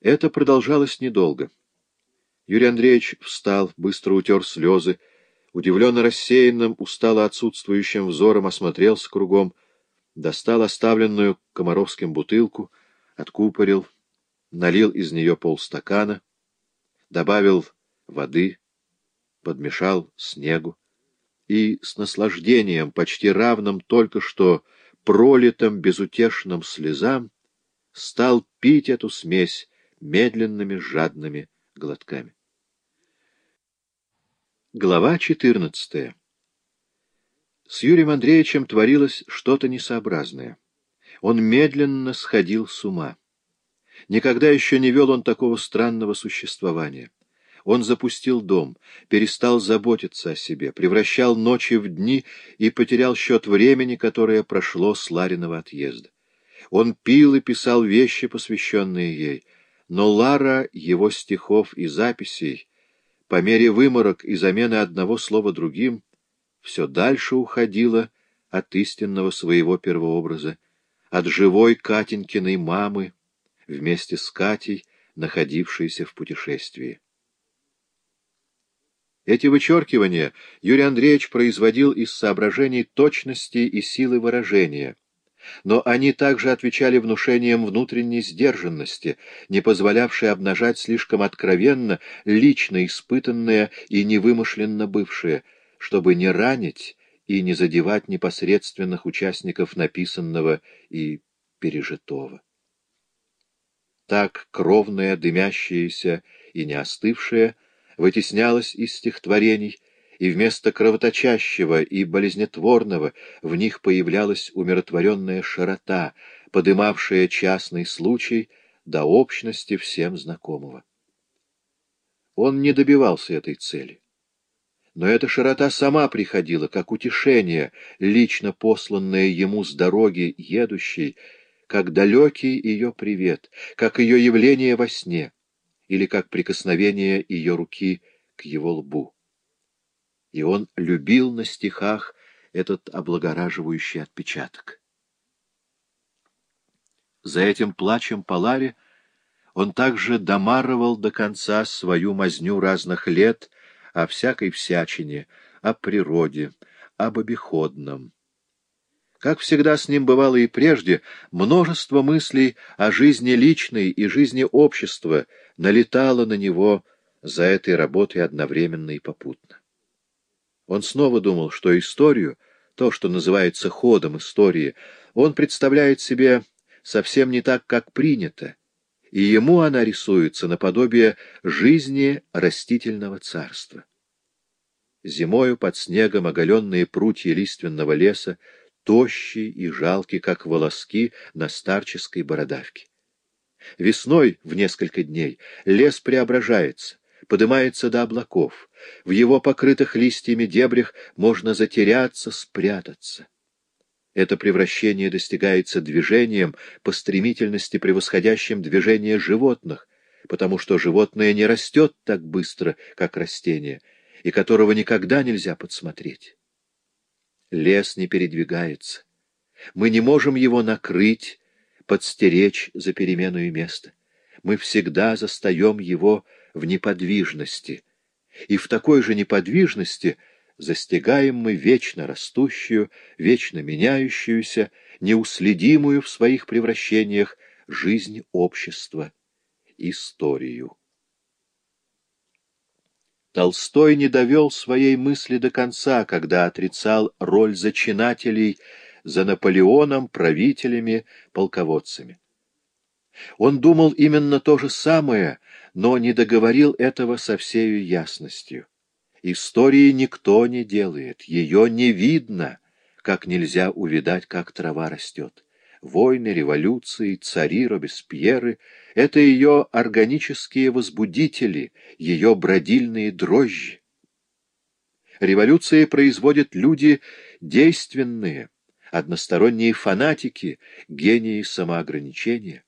Это продолжалось недолго. Юрий Андреевич встал, быстро утер слезы, удивленно рассеянным, устало отсутствующим взором осмотрелся кругом, достал оставленную Комаровским бутылку, откупорил, налил из нее полстакана, добавил воды, подмешал снегу и с наслаждением, почти равным только что пролитым безутешным слезам, стал пить эту смесь медленными жадными глотками. Глава 14 С Юрием Андреевичем творилось что-то несообразное. Он медленно сходил с ума. Никогда еще не вел он такого странного существования. Он запустил дом, перестал заботиться о себе, превращал ночи в дни и потерял счет времени, которое прошло с Лариного отъезда. Он пил и писал вещи, посвященные ей, но Лара его стихов и записей по мере выморок и замены одного слова другим, все дальше уходила от истинного своего первообраза, от живой Катенькиной мамы, вместе с Катей, находившейся в путешествии. Эти вычеркивания Юрий Андреевич производил из соображений точности и силы выражения — но они также отвечали внушением внутренней сдержанности, не позволявшей обнажать слишком откровенно лично испытанное и невымышленно бывшее, чтобы не ранить и не задевать непосредственных участников написанного и пережитого. Так кровное, дымящееся и не остывшее вытеснялось из стихотворений, и вместо кровоточащего и болезнетворного в них появлялась умиротворенная широта, подымавшая частный случай до общности всем знакомого. Он не добивался этой цели. Но эта широта сама приходила, как утешение, лично посланное ему с дороги едущей, как далекий ее привет, как ее явление во сне, или как прикосновение ее руки к его лбу и он любил на стихах этот облагораживающий отпечаток. За этим плачем по Ларе он также домарывал до конца свою мазню разных лет о всякой всячине, о природе, об обиходном. Как всегда с ним бывало и прежде, множество мыслей о жизни личной и жизни общества налетало на него за этой работой одновременно и попутно. Он снова думал, что историю, то, что называется ходом истории, он представляет себе совсем не так, как принято, и ему она рисуется наподобие жизни растительного царства. Зимою под снегом оголенные прутья лиственного леса, тощие и жалкие, как волоски на старческой бородавке. Весной в несколько дней лес преображается, поднимается до облаков. В его покрытых листьями дебрях можно затеряться, спрятаться. Это превращение достигается движением, по стремительности превосходящим движение животных, потому что животное не растет так быстро, как растение, и которого никогда нельзя подсмотреть. Лес не передвигается. Мы не можем его накрыть, подстеречь за переменную место. Мы всегда застаем его в неподвижности, и в такой же неподвижности застигаем мы вечно растущую, вечно меняющуюся, неуследимую в своих превращениях жизнь общества, историю. Толстой не довел своей мысли до конца, когда отрицал роль зачинателей за Наполеоном, правителями, полководцами. Он думал именно то же самое, но не договорил этого со всею ясностью. Истории никто не делает, ее не видно, как нельзя увидать, как трава растет. Войны, революции, цари, Робеспьеры — это ее органические возбудители, ее бродильные дрожжи. Революции производят люди действенные, односторонние фанатики, гении самоограничения.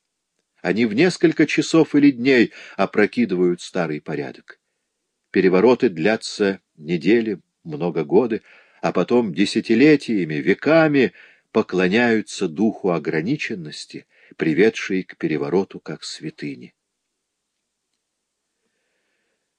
Они в несколько часов или дней опрокидывают старый порядок. Перевороты длятся недели, много годы, а потом десятилетиями, веками поклоняются духу ограниченности, приведшей к перевороту как святыне.